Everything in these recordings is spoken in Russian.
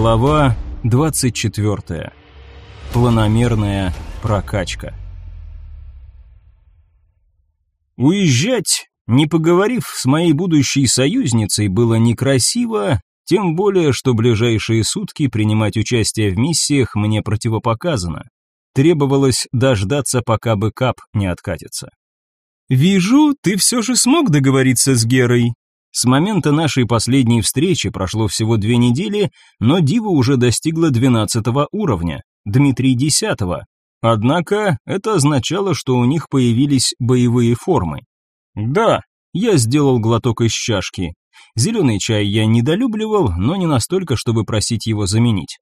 Глава 24. Планомерная прокачка. Уезжать, не поговорив с моей будущей союзницей, было некрасиво, тем более, что ближайшие сутки принимать участие в миссиях мне противопоказано. Требовалось дождаться, пока бэкап не откатится. «Вижу, ты все же смог договориться с Герой», с момента нашей последней встречи прошло всего две недели, но Дива уже достигла 12 уровня, Дмитрий 10. Однако это означало, что у них появились боевые формы. Да, я сделал глоток из чашки. Зеленый чай я недолюбливал, но не настолько, чтобы просить его заменить.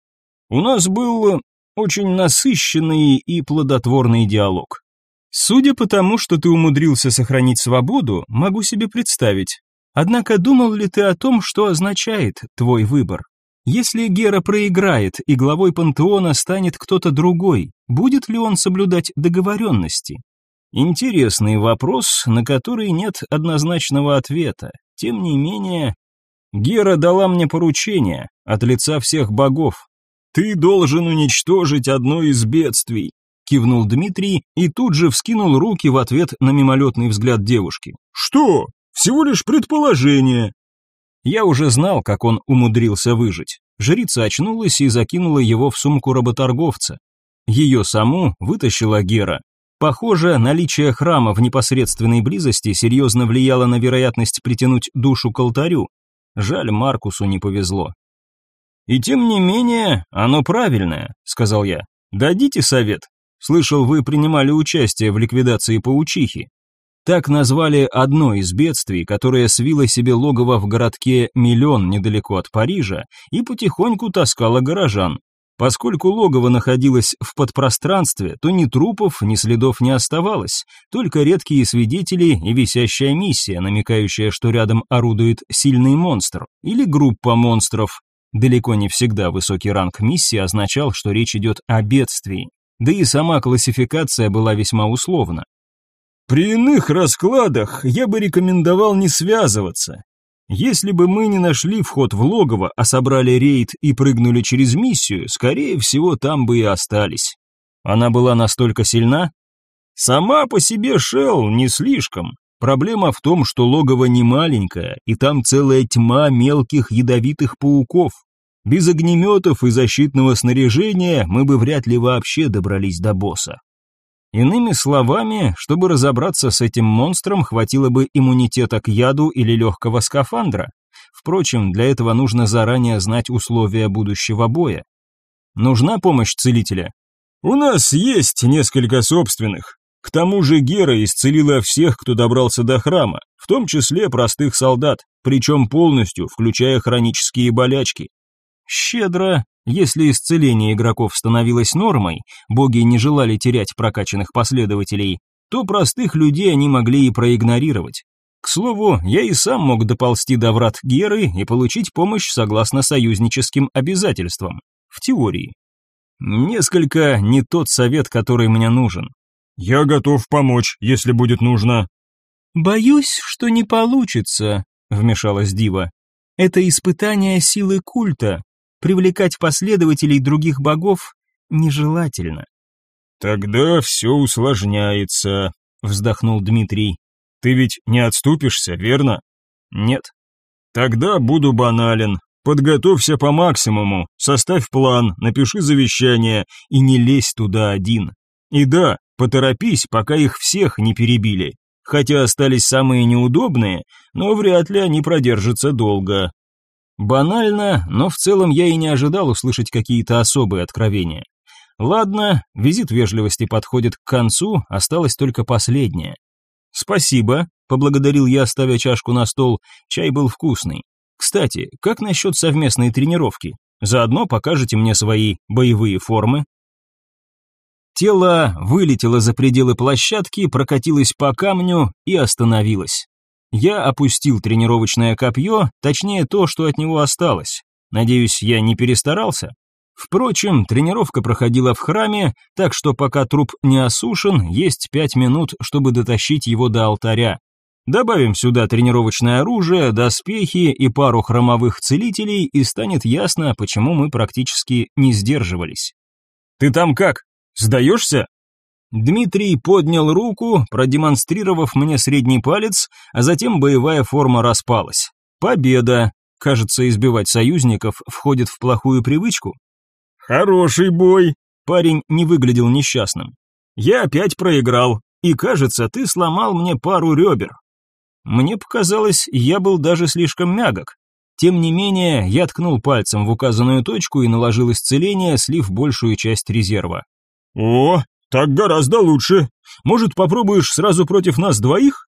У нас был э, очень насыщенный и плодотворный диалог. Судя по тому, что ты умудрился сохранить свободу, могу себе представить, Однако думал ли ты о том, что означает твой выбор? Если Гера проиграет и главой пантеона станет кто-то другой, будет ли он соблюдать договоренности? Интересный вопрос, на который нет однозначного ответа. Тем не менее, Гера дала мне поручение от лица всех богов. Ты должен уничтожить одно из бедствий, кивнул Дмитрий и тут же вскинул руки в ответ на мимолетный взгляд девушки. Что? Всего лишь предположение. Я уже знал, как он умудрился выжить. Жрица очнулась и закинула его в сумку работорговца. Ее саму вытащила Гера. Похоже, наличие храма в непосредственной близости серьезно влияло на вероятность притянуть душу к алтарю. Жаль, Маркусу не повезло. «И тем не менее, оно правильное», — сказал я. «Дадите совет? Слышал, вы принимали участие в ликвидации паучихи. Так назвали одно из бедствий, которое свило себе логово в городке Миллион недалеко от Парижа и потихоньку таскало горожан. Поскольку логово находилось в подпространстве, то ни трупов, ни следов не оставалось, только редкие свидетели и висящая миссия, намекающая, что рядом орудует сильный монстр или группа монстров. Далеко не всегда высокий ранг миссии означал, что речь идет о бедствии. Да и сама классификация была весьма условна. При иных раскладах я бы рекомендовал не связываться. Если бы мы не нашли вход в логово, а собрали рейд и прыгнули через миссию, скорее всего, там бы и остались. Она была настолько сильна? Сама по себе шел не слишком. Проблема в том, что логово не маленькое, и там целая тьма мелких ядовитых пауков. Без огнеметов и защитного снаряжения мы бы вряд ли вообще добрались до босса. Иными словами, чтобы разобраться с этим монстром, хватило бы иммунитета к яду или легкого скафандра. Впрочем, для этого нужно заранее знать условия будущего боя. Нужна помощь целителя? У нас есть несколько собственных. К тому же Гера исцелила всех, кто добрался до храма, в том числе простых солдат, причем полностью, включая хронические болячки. Щедро, если исцеление игроков становилось нормой, боги не желали терять прокачанных последователей, то простых людей они могли и проигнорировать. К слову, я и сам мог доползти до врат Геры и получить помощь согласно союзническим обязательствам. В теории. Несколько не тот совет, который мне нужен. «Я готов помочь, если будет нужно». «Боюсь, что не получится», — вмешалась Дива. «Это испытание силы культа, привлекать последователей других богов нежелательно. «Тогда все усложняется», — вздохнул Дмитрий. «Ты ведь не отступишься, верно?» «Нет». «Тогда буду банален. Подготовься по максимуму, составь план, напиши завещание и не лезь туда один. И да, поторопись, пока их всех не перебили. Хотя остались самые неудобные, но вряд ли они продержатся долго. Банально, но в целом я и не ожидал услышать какие-то особые откровения. Ладно, визит вежливости подходит к концу, осталось только последнее. Спасибо, поблагодарил я, ставя чашку на стол. Чай был вкусный. Кстати, как насчет совместной тренировки? Заодно покажете мне свои боевые формы. Тело вылетело за пределы площадки, прокатилось по камню и остановилось. Я опустил тренировочное копье, точнее то, что от него осталось. Надеюсь, я не перестарался. Впрочем, тренировка проходила в храме, так что пока труп не осушен, есть пять минут, чтобы дотащить его до алтаря. Добавим сюда тренировочное оружие, доспехи и пару хромовых целителей, и станет ясно, почему мы практически не сдерживались. «Ты там как? Сдаешься?» Дмитрий поднял руку, продемонстрировав мне средний палец, а затем боевая форма распалась. Победа. Кажется, избивать союзников входит в плохую привычку. Хороший бой. Парень не выглядел несчастным. Я опять проиграл, и кажется, ты сломал мне пару ребер. Мне показалось, я был даже слишком мягок. Тем не менее, я ткнул пальцем в указанную точку и наложил исцеление, слив большую часть резерва. «О, «Так гораздо лучше. Может, попробуешь сразу против нас двоих?»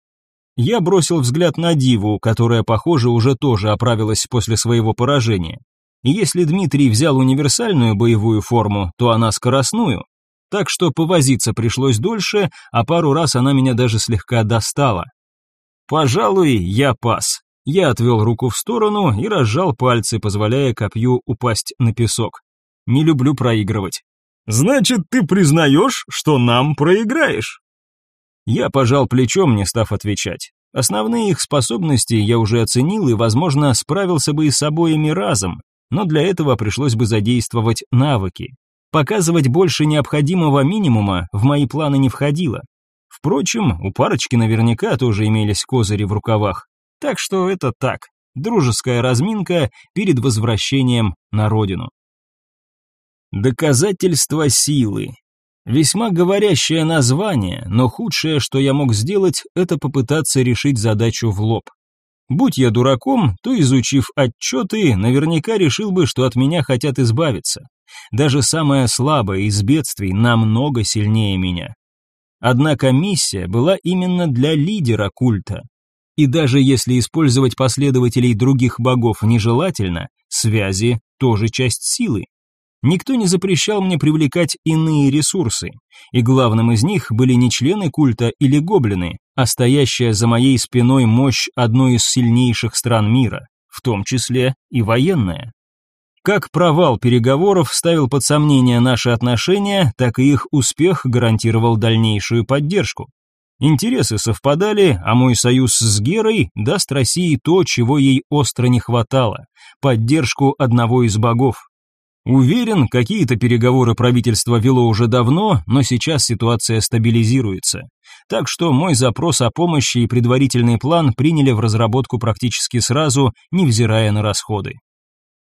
Я бросил взгляд на Диву, которая, похоже, уже тоже оправилась после своего поражения. Если Дмитрий взял универсальную боевую форму, то она скоростную. Так что повозиться пришлось дольше, а пару раз она меня даже слегка достала. «Пожалуй, я пас». Я отвел руку в сторону и разжал пальцы, позволяя копью упасть на песок. «Не люблю проигрывать». Значит, ты признаешь, что нам проиграешь?» Я пожал плечом, не став отвечать. Основные их способности я уже оценил и, возможно, справился бы и с обоими разом, но для этого пришлось бы задействовать навыки. Показывать больше необходимого минимума в мои планы не входило. Впрочем, у парочки наверняка тоже имелись козыри в рукавах. Так что это так, дружеская разминка перед возвращением на родину. Доказательство силы. Весьма говорящее название, но худшее, что я мог сделать, это попытаться решить задачу в лоб. Будь я дураком, то, изучив отчеты, наверняка решил бы, что от меня хотят избавиться. Даже самое слабое из бедствий намного сильнее меня. Однако миссия была именно для лидера культа. И даже если использовать последователей других богов нежелательно, связи тоже часть силы. Никто не запрещал мне привлекать иные ресурсы, и главным из них были не члены культа или гоблины, а стоящая за моей спиной мощь одной из сильнейших стран мира, в том числе и военная. Как провал переговоров ставил под сомнение наши отношения, так и их успех гарантировал дальнейшую поддержку. Интересы совпадали, а мой союз с Герой даст России то, чего ей остро не хватало – поддержку одного из богов. Уверен, какие-то переговоры правительство вело уже давно, но сейчас ситуация стабилизируется. Так что мой запрос о помощи и предварительный план приняли в разработку практически сразу, невзирая на расходы.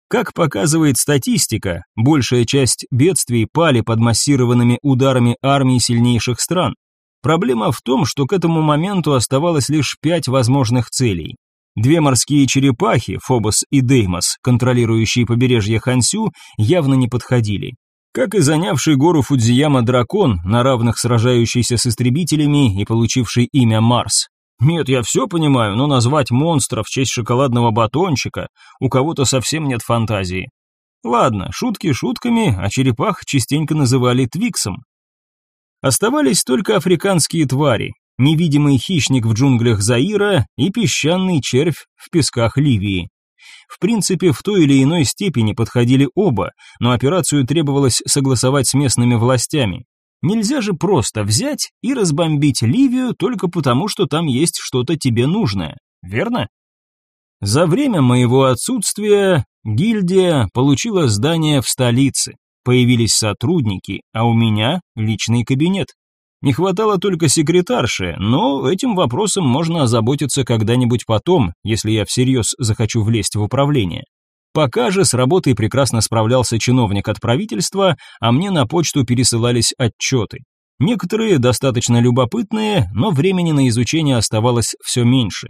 Как показывает статистика, большая часть бедствий пали под массированными ударами армии сильнейших стран. Проблема в том, что к этому моменту оставалось лишь пять возможных целей. Две морские черепахи, Фобос и Деймос, контролирующие побережье Хансю, явно не подходили. Как и занявший гору Фудзияма дракон, на равных сражающийся с истребителями и получивший имя Марс. Нет, я все понимаю, но назвать монстра в честь шоколадного батончика у кого-то совсем нет фантазии. Ладно, шутки шутками, а черепах частенько называли твиксом. Оставались только африканские твари, невидимый хищник в джунглях Заира и песчаный червь в песках Ливии. В принципе, в той или иной степени подходили оба, но операцию требовалось согласовать с местными властями. Нельзя же просто взять и разбомбить Ливию только потому, что там есть что-то тебе нужное, верно? За время моего отсутствия гильдия получила здание в столице, появились сотрудники, а у меня личный кабинет. Не хватало только секретарши, но этим вопросом можно озаботиться когда-нибудь потом, если я всерьез захочу влезть в управление. Пока же с работой прекрасно справлялся чиновник от правительства, а мне на почту пересылались отчеты. Некоторые достаточно любопытные, но времени на изучение оставалось все меньше.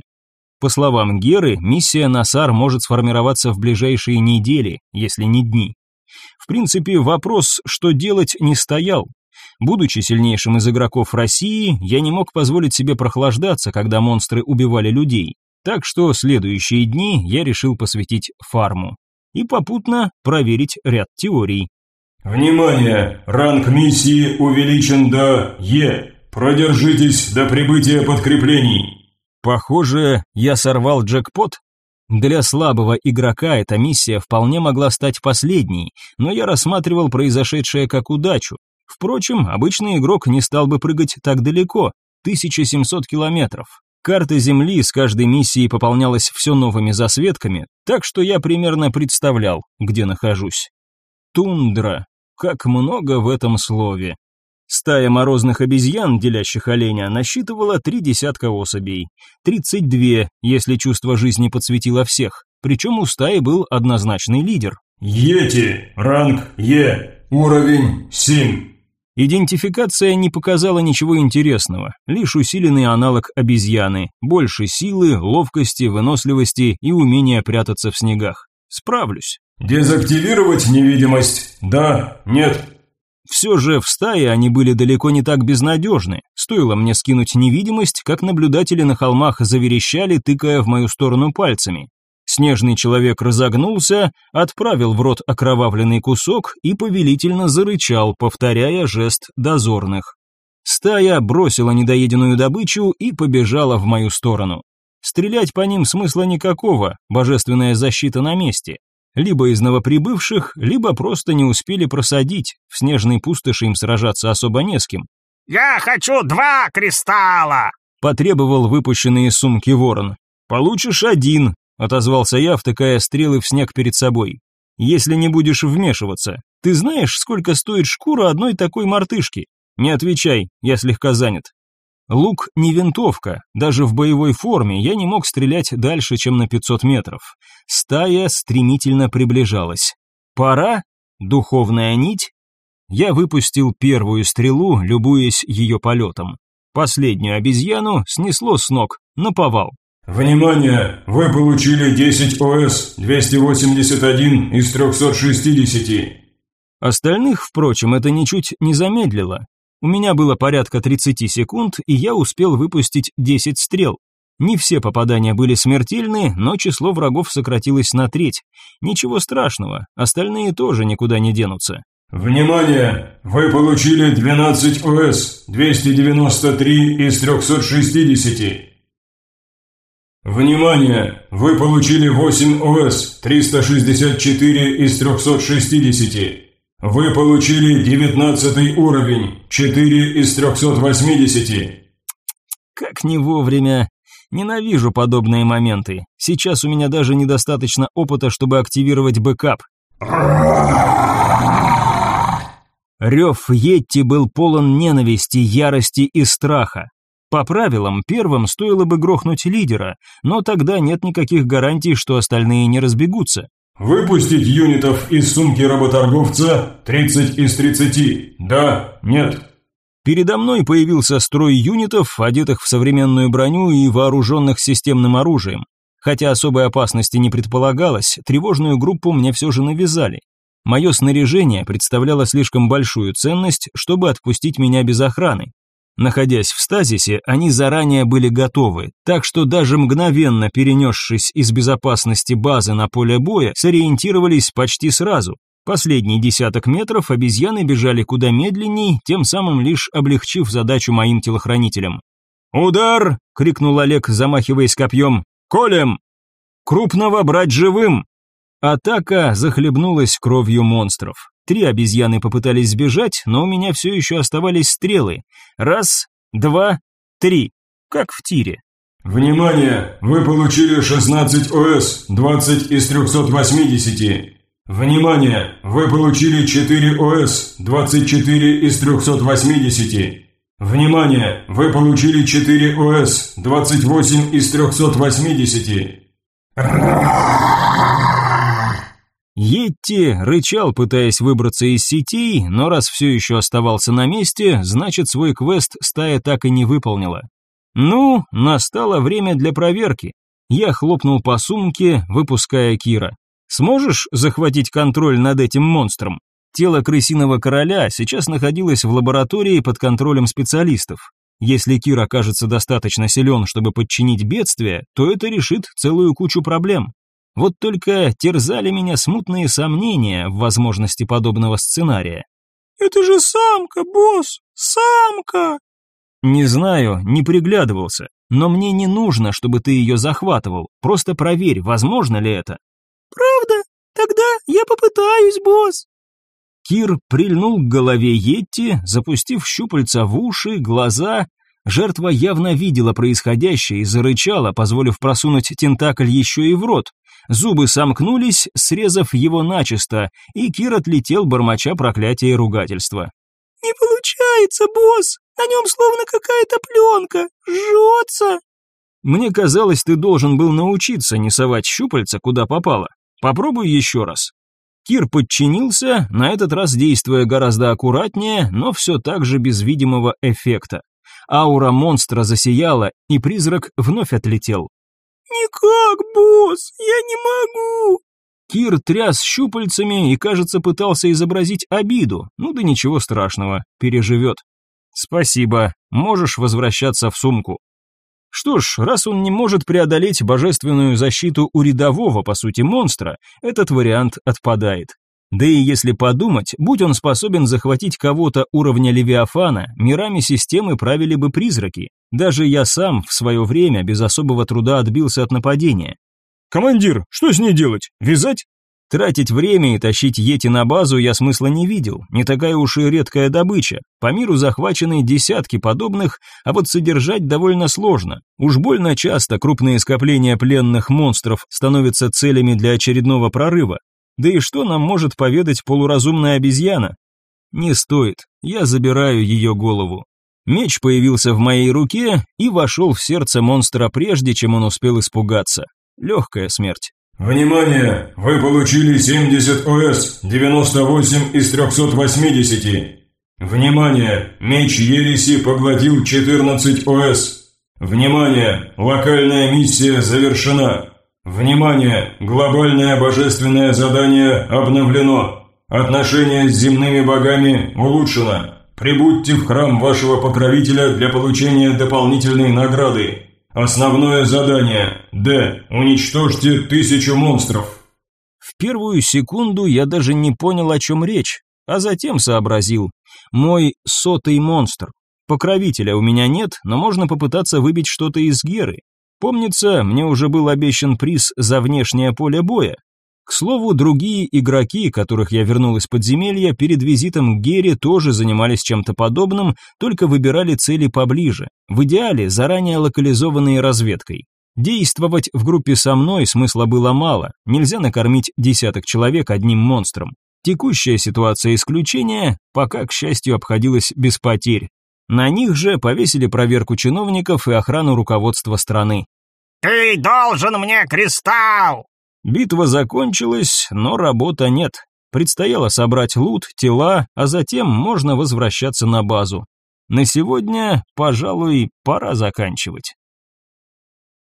По словам Геры, миссия Насар может сформироваться в ближайшие недели, если не дни. В принципе, вопрос, что делать, не стоял. Будучи сильнейшим из игроков России, я не мог позволить себе прохлаждаться, когда монстры убивали людей. Так что следующие дни я решил посвятить фарму и попутно проверить ряд теорий. Внимание! Ранг миссии увеличен до Е. Продержитесь до прибытия подкреплений. Похоже, я сорвал джекпот, для слабого игрока эта миссия вполне могла стать последней, но я рассматривал произошедшее как удачу, Впрочем, обычный игрок не стал бы прыгать так далеко, 1700 километров. Карта Земли с каждой миссией пополнялась все новыми засветками, так что я примерно представлял, где нахожусь. Тундра. Как много в этом слове. Стая морозных обезьян, делящих оленя, насчитывала три десятка особей. 32, если чувство жизни подсветило всех. Причем у стаи был однозначный лидер. Йети. Ранг Е. Уровень 7. Идентификация не показала ничего интересного, лишь усиленный аналог обезьяны, больше силы, ловкости, выносливости и умения прятаться в снегах. Справлюсь. Дезактивировать невидимость? Да, нет. Все же в стае они были далеко не так безнадежны. Стоило мне скинуть невидимость, как наблюдатели на холмах заверещали, тыкая в мою сторону пальцами. Снежный человек разогнулся, отправил в рот окровавленный кусок и повелительно зарычал, повторяя жест дозорных. Стая бросила недоеденную добычу и побежала в мою сторону. Стрелять по ним смысла никакого, божественная защита на месте. Либо из новоприбывших, либо просто не успели просадить, в снежной пустоши им сражаться особо не с кем. «Я хочу два кристалла!» – потребовал выпущенные сумки ворон. «Получишь один», отозвался я, втыкая стрелы в снег перед собой. Если не будешь вмешиваться, ты знаешь, сколько стоит шкура одной такой мартышки? Не отвечай, я слегка занят. Лук не винтовка, даже в боевой форме я не мог стрелять дальше, чем на 500 метров. Стая стремительно приближалась. Пора? Духовная нить? Я выпустил первую стрелу, любуясь ее полетом. Последнюю обезьяну снесло с ног, наповал. Внимание! Вы получили 10 ОС-281 из 360. Остальных, впрочем, это ничуть не замедлило. У меня было порядка 30 секунд, и я успел выпустить 10 стрел. Не все попадания были смертельны, но число врагов сократилось на треть. Ничего страшного, остальные тоже никуда не денутся. Внимание! Вы получили 12 ОС-293 из 360. Внимание! Вы получили 8 ОС 364 из 360. Вы получили 19 уровень 4 из 380. Как не вовремя. Ненавижу подобные моменты. Сейчас у меня даже недостаточно опыта, чтобы активировать бэкап. Рев Йетти был полон ненависти, ярости и страха. По правилам, первым стоило бы грохнуть лидера, но тогда нет никаких гарантий, что остальные не разбегутся. «Выпустить юнитов из сумки работорговца 30 из 30. Да, нет». Передо мной появился строй юнитов, одетых в современную броню и вооруженных системным оружием. Хотя особой опасности не предполагалось, тревожную группу мне все же навязали. Мое снаряжение представляло слишком большую ценность, чтобы отпустить меня без охраны, Находясь в стазисе, они заранее были готовы, так что даже мгновенно перенесшись из безопасности базы на поле боя, сориентировались почти сразу. Последние десяток метров обезьяны бежали куда медленней, тем самым лишь облегчив задачу моим телохранителям. «Удар!» — крикнул Олег, замахиваясь копьем. «Колем!» «Крупного брать живым!» Атака захлебнулась кровью монстров. Три обезьяны попытались сбежать, но у меня все еще оставались стрелы. Раз, два, три. Как в тире. «Внимание! Вы получили 16 ОС, 20 из 380. Внимание! Вы получили 4 ОС, 24 из 380. Внимание! Вы получили 4 ОС, 28 из 380. Йетти рычал, пытаясь выбраться из сети, но раз все еще оставался на месте, значит свой квест стая так и не выполнила. Ну, настало время для проверки. Я хлопнул по сумке, выпуская Кира. Сможешь захватить контроль над этим монстром? Тело крысиного короля сейчас находилось в лаборатории под контролем специалистов. Если Кир окажется достаточно силен, чтобы подчинить бедствие, то это решит целую кучу проблем. Вот только терзали меня смутные сомнения в возможности подобного сценария. «Это же самка, босс! Самка!» «Не знаю, не приглядывался, но мне не нужно, чтобы ты ее захватывал. Просто проверь, возможно ли это». «Правда? Тогда я попытаюсь, босс!» Кир прильнул к голове Йетти, запустив щупальца в уши, глаза. Жертва явно видела происходящее и зарычала, позволив просунуть тентакль еще и в рот. Зубы сомкнулись, срезав его начисто, и Кир отлетел, бормоча проклятия и ругательства. «Не получается, босс! На нем словно какая-то пленка! Жжется!» «Мне казалось, ты должен был научиться не совать щупальца, куда попало. Попробуй еще раз». Кир подчинился, на этот раз действуя гораздо аккуратнее, но все так же без видимого эффекта. Аура монстра засияла, и призрак вновь отлетел. «Никак, босс, я не могу!» Кир тряс щупальцами и, кажется, пытался изобразить обиду. Ну да ничего страшного, переживет. «Спасибо, можешь возвращаться в сумку». Что ж, раз он не может преодолеть божественную защиту у рядового, по сути, монстра, этот вариант отпадает. Да и если подумать, будь он способен захватить кого-то уровня Левиафана, мирами системы правили бы призраки. Даже я сам в свое время без особого труда отбился от нападения. «Командир, что с ней делать? Вязать?» Тратить время и тащить Йети на базу я смысла не видел, не такая уж и редкая добыча. По миру захвачены десятки подобных, а вот содержать довольно сложно. Уж больно часто крупные скопления пленных монстров становятся целями для очередного прорыва. Да и что нам может поведать полуразумная обезьяна? Не стоит, я забираю ее голову. Меч появился в моей руке и вошел в сердце монстра прежде, чем он успел испугаться. Легкая смерть. Внимание! Вы получили 70 ОС, 98 из 380. Внимание! Меч Ереси поглотил 14 ОС. Внимание! Локальная миссия завершена. Внимание! Глобальное божественное задание обновлено. Отношение с земными богами улучшено. Прибудьте в храм вашего покровителя для получения дополнительной награды. Основное задание – Д. Уничтожьте тысячу монстров. В первую секунду я даже не понял, о чем речь, а затем сообразил. Мой сотый монстр. Покровителя у меня нет, но можно попытаться выбить что-то из Геры. Помнится, мне уже был обещан приз за внешнее поле боя. К слову, другие игроки, которых я вернул из подземелья, перед визитом к Гере тоже занимались чем-то подобным, только выбирали цели поближе, в идеале заранее локализованные разведкой. Действовать в группе со мной смысла было мало, нельзя накормить десяток человек одним монстром. Текущая ситуация исключения, пока, к счастью, обходилась без потерь. На них же повесили проверку чиновников и охрану руководства страны. «Ты должен мне кристалл!» Битва закончилась, но работа нет. Предстояло собрать лут, тела, а затем можно возвращаться на базу. На сегодня, пожалуй, пора заканчивать.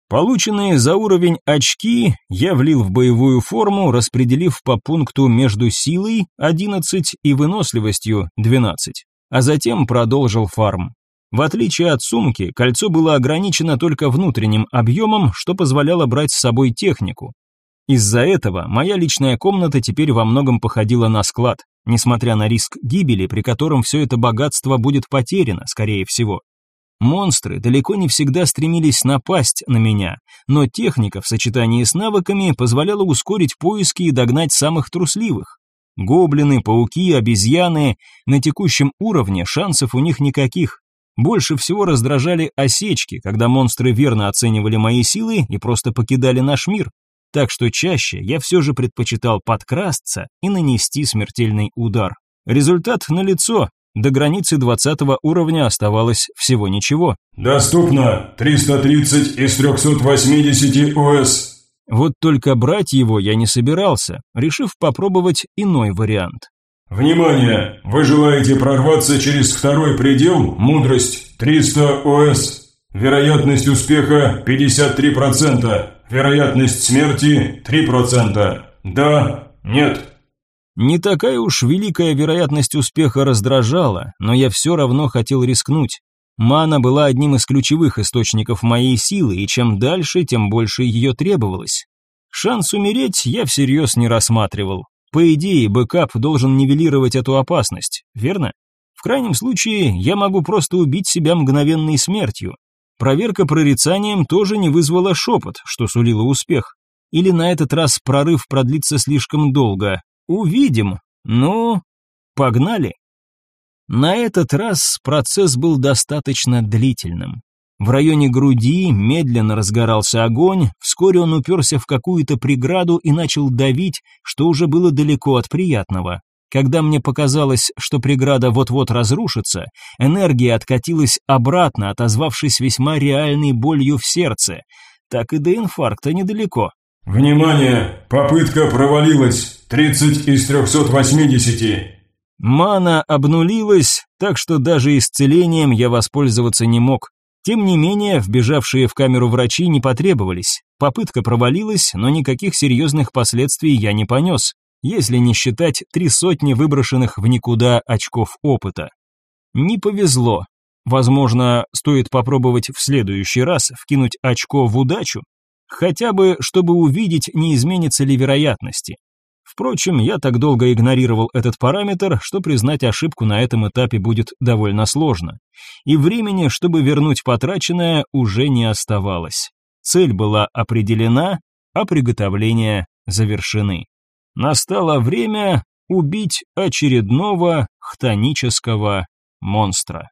Полученные за уровень очки я влил в боевую форму, распределив по пункту между силой 11 и выносливостью 12, а затем продолжил фарм. В отличие от сумки, кольцо было ограничено только внутренним объемом, что позволяло брать с собой технику. Из-за этого моя личная комната теперь во многом походила на склад, несмотря на риск гибели, при котором все это богатство будет потеряно, скорее всего. Монстры далеко не всегда стремились напасть на меня, но техника в сочетании с навыками позволяла ускорить поиски и догнать самых трусливых. Гоблины, пауки, обезьяны, на текущем уровне шансов у них никаких, больше всего раздражали осечки, когда монстры верно оценивали мои силы и просто покидали наш мир. Так что чаще я все же предпочитал подкрасться и нанести смертельный удар. Результат налицо. До границы 20 уровня оставалось всего ничего. Доступно 330 из 380 ОС. Вот только брать его я не собирался, решив попробовать иной вариант. Внимание! Вы желаете прорваться через второй предел «Мудрость» 300 ОС. Вероятность успеха 53%. Вероятность смерти 3%. Да, нет. Не такая уж великая вероятность успеха раздражала, но я все равно хотел рискнуть. Мана была одним из ключевых источников моей силы, и чем дальше, тем больше ее требовалось. Шанс умереть я всерьез не рассматривал. По идее, бэкап должен нивелировать эту опасность, верно? В крайнем случае, я могу просто убить себя мгновенной смертью. Проверка прорицанием тоже не вызвала шепот, что сулило успех. Или на этот раз прорыв продлится слишком долго. Увидим. Ну, погнали. На этот раз процесс был достаточно длительным. В районе груди медленно разгорался огонь, вскоре он уперся в какую-то преграду и начал давить, что уже было далеко от приятного. Когда мне показалось, что преграда вот-вот разрушится, энергия откатилась обратно, отозвавшись весьма реальной болью в сердце. Так и до инфаркта недалеко. «Внимание! Попытка провалилась! 30 из 380!» Мана обнулилась, так что даже исцелением я воспользоваться не мог. Тем не менее, вбежавшие в камеру врачи не потребовались. Попытка провалилась, но никаких серьезных последствий я не понес, если не считать три сотни выброшенных в никуда очков опыта. Не повезло. Возможно, стоит попробовать в следующий раз вкинуть очко в удачу, хотя бы чтобы увидеть, не изменится ли вероятности. Впрочем, я так долго игнорировал этот параметр, что признать ошибку на этом этапе будет довольно сложно. И времени, чтобы вернуть потраченное, уже не оставалось. Цель была определена, а приготовления завершены. Настало время убить очередного хтонического монстра.